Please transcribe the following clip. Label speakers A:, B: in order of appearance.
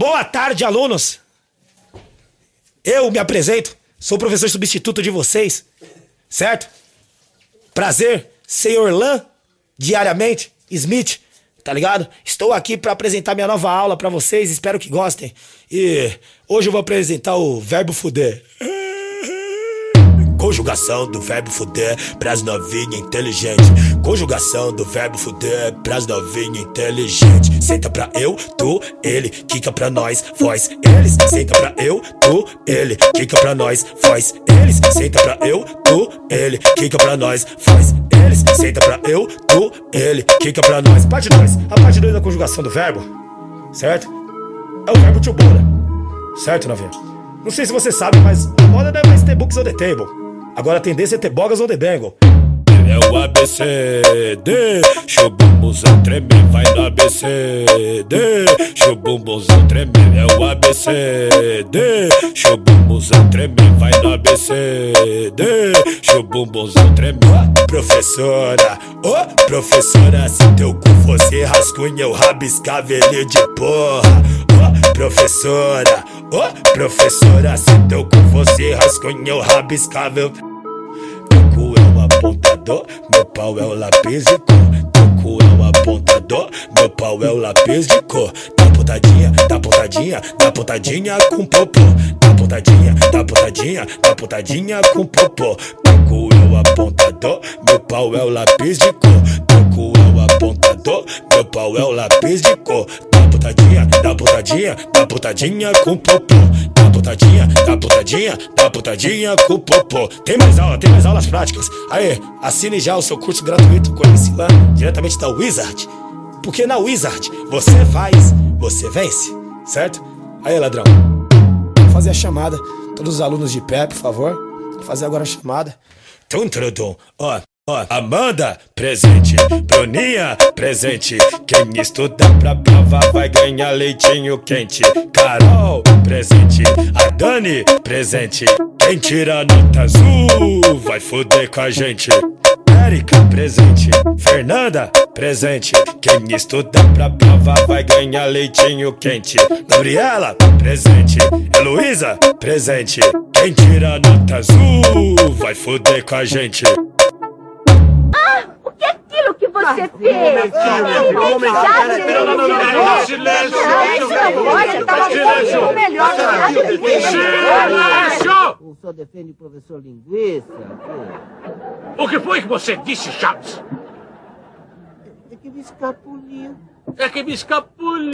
A: Boa tarde, alunos! Eu me apresento, sou professor substituto de vocês, certo? Prazer, senhor Lan, diariamente, Smith, tá ligado? Estou aqui para apresentar minha nova aula para vocês, espero que gostem. E hoje eu vou apresentar o verbo fuder. Conjugação do verbo fuder pras novinha inteligente. Conjugação do verbo fuder pras novinha inteligente. Senta pra eu, tu, ele, quica pra nós, voz eles. Senta pra eu, tu, ele, quica pra nós, voz eles. Senta pra eu, tu, ele, quica pra nós, voz eles. Senta pra eu, tu, ele, quica pra nós. Parte 2. A parte 2 da conjugação do verbo, certo? É o verbo to bora. Certo, novinha? Não sei se você sabe, mas a moda não é mais ter books on the table. Agora a tendência é ter bogas ou the bangle.
B: É o ABCD, chubumbuzão tremer, vai no ABCD, chubumbuzão tremer, é o ABCD, chubumbuzão tremer, vai no ABCD, chubumbuzão tremer.
A: Professora, ô oh, professora, se teu cu fosse rascunha, eu rabiscava ele de porra. Oh, professora, ô oh, professora, se teu cu fosse rascunha, eu rabiscava eu o apontador, meu pau é o lápis de cor. Teu é o apontador, meu pau é o lápis de cor. Dá pontadinha, dá pontadinha, dá pontadinha com popô. Dá pontadinha, dá pontadinha, dá pontadinha com popô. Teu é o apontador, meu pau é o lápis de cor. Teu é o apontador, meu pau é o lápis de cor. Dá pontadinha, dá pontadinha, dá pontadinha com popô putadinha, tá putadinha, tá putadinha com popô. Tem mais aula, tem mais aulas práticas. Aí, assine já o seu curso gratuito com esse lá, diretamente da Wizard. Porque na Wizard você faz, você vence, certo? Aí, ladrão. Vou fazer a chamada. Todos os alunos de pé, por favor. Vou fazer agora a chamada. Tum, tum, tum. Ó, Amanda, presente. Bruninha, presente. Quem estuda pra prova vai ganhar leitinho quente. Carol, presente. A Dani, presente. Quem tira nota azul vai foder com a gente. Érica, presente. Fernanda, presente. Quem estuda pra prova vai ganhar leitinho quente. Gabriela, presente. Heloísa, presente. Quem tira nota azul vai foder com a gente
C: você fez? Silêncio!
D: Silêncio! O senhor defende o professor linguiça?
E: O que foi que você disse, Chaves?
D: É que me escapuliu.
E: É que me escapuliu.